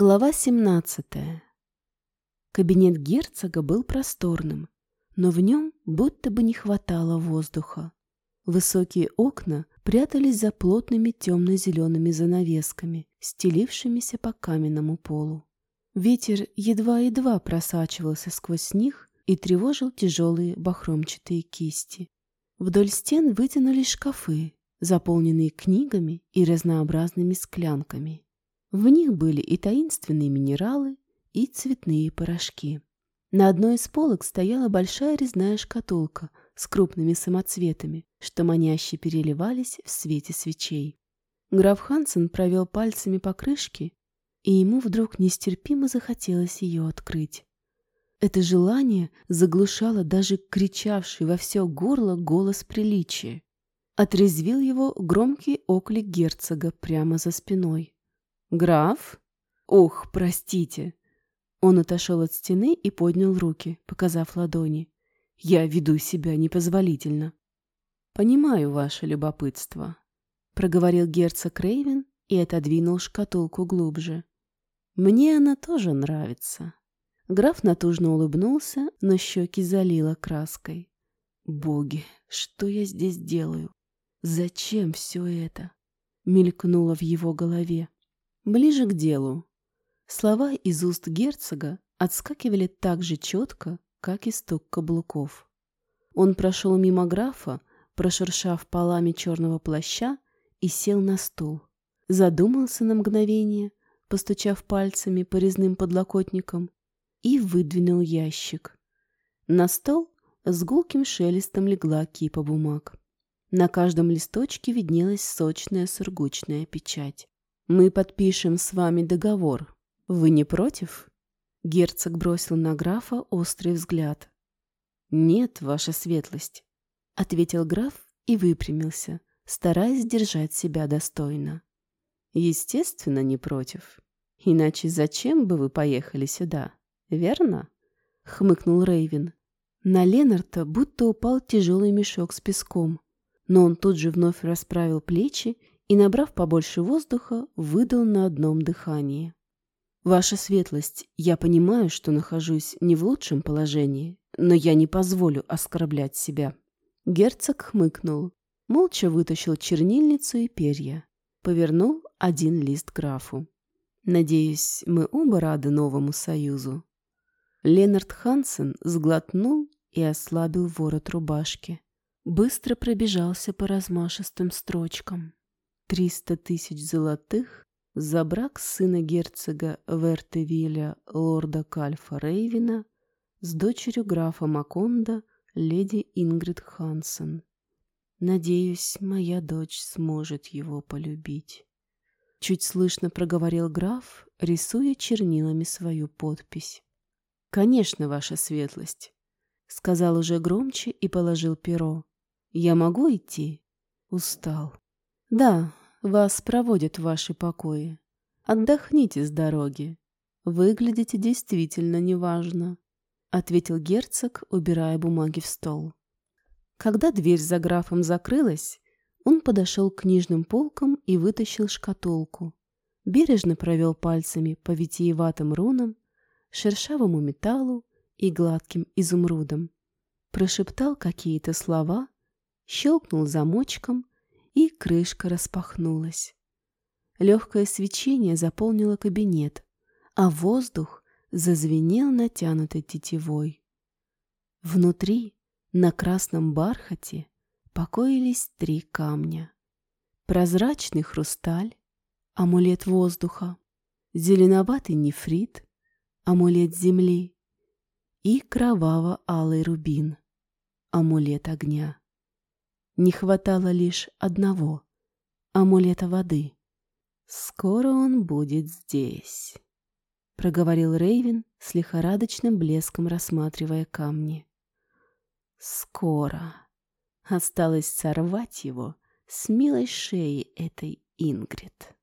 Глава 17. Кабинет герцога был просторным, но в нем будто бы не хватало воздуха. Высокие окна прятались за плотными темно-зелеными занавесками, стелившимися по каменному полу. Ветер едва-едва просачивался сквозь них и тревожил тяжелые бахромчатые кисти. Вдоль стен вытянулись шкафы, заполненные книгами и разнообразными склянками. В них были и таинственные минералы, и цветные порошки. На одной из полок стояла большая резная шкатулка с крупными самоцветами, что маняще переливались в свете свечей. Граф Хансен провел пальцами по крышке, и ему вдруг нестерпимо захотелось ее открыть. Это желание заглушало даже кричавший во все горло голос приличия. Отрезвил его громкий оклик герцога прямо за спиной. «Граф? Ох, простите!» Он отошел от стены и поднял руки, показав ладони. «Я веду себя непозволительно». «Понимаю ваше любопытство», — проговорил герцог Рейвен и отодвинул шкатулку глубже. «Мне она тоже нравится». Граф натужно улыбнулся, но щеки залило краской. «Боги, что я здесь делаю? Зачем все это?» Мелькнуло в его голове. Ближе к делу. Слова из уст герцога отскакивали так же четко, как и стук каблуков. Он прошел мимо графа, прошуршав полами черного плаща, и сел на стул. Задумался на мгновение, постучав пальцами по резным подлокотникам, и выдвинул ящик. На стол с гулким шелестом легла кипа бумаг. На каждом листочке виднелась сочная сургучная печать. Мы подпишем с вами договор. Вы не против? Герцог бросил на графа острый взгляд. Нет, ваша светлость, ответил граф и выпрямился, стараясь держать себя достойно. Естественно, не против. Иначе зачем бы вы поехали сюда, верно? хмыкнул Рейвен. На Ленарта будто упал тяжелый мешок с песком, но он тут же вновь расправил плечи и, набрав побольше воздуха, выдал на одном дыхании. «Ваша светлость, я понимаю, что нахожусь не в лучшем положении, но я не позволю оскорблять себя». Герцог хмыкнул, молча вытащил чернильницу и перья, повернул один лист графу. «Надеюсь, мы оба рады новому союзу». Ленард Хансен сглотнул и ослабил ворот рубашки. Быстро пробежался по размашистым строчкам. Триста тысяч золотых за брак сына герцога Вертевиля лорда Кальфа Рейвина с дочерью графа Маконда, леди Ингрид Хансен. Надеюсь, моя дочь сможет его полюбить. Чуть слышно проговорил граф, рисуя чернилами свою подпись. «Конечно, ваша светлость», — сказал уже громче и положил перо. «Я могу идти?» Устал. «Да, вас проводят в ваши покои. Отдохните с дороги. Выглядите действительно неважно», — ответил герцог, убирая бумаги в стол. Когда дверь за графом закрылась, он подошел к книжным полкам и вытащил шкатулку. Бережно провел пальцами по витиеватым рунам, шершавому металлу и гладким изумрудам. Прошептал какие-то слова, щелкнул замочком и крышка распахнулась. Легкое свечение заполнило кабинет, а воздух зазвенел натянутой тетивой. Внутри, на красном бархате, покоились три камня. Прозрачный хрусталь, амулет воздуха, зеленоватый нефрит, амулет земли и кроваво-алый рубин, амулет огня. Не хватало лишь одного — амулета воды. «Скоро он будет здесь», — проговорил Рейвен с лихорадочным блеском, рассматривая камни. «Скоро. Осталось сорвать его с милой шеи этой Ингрид».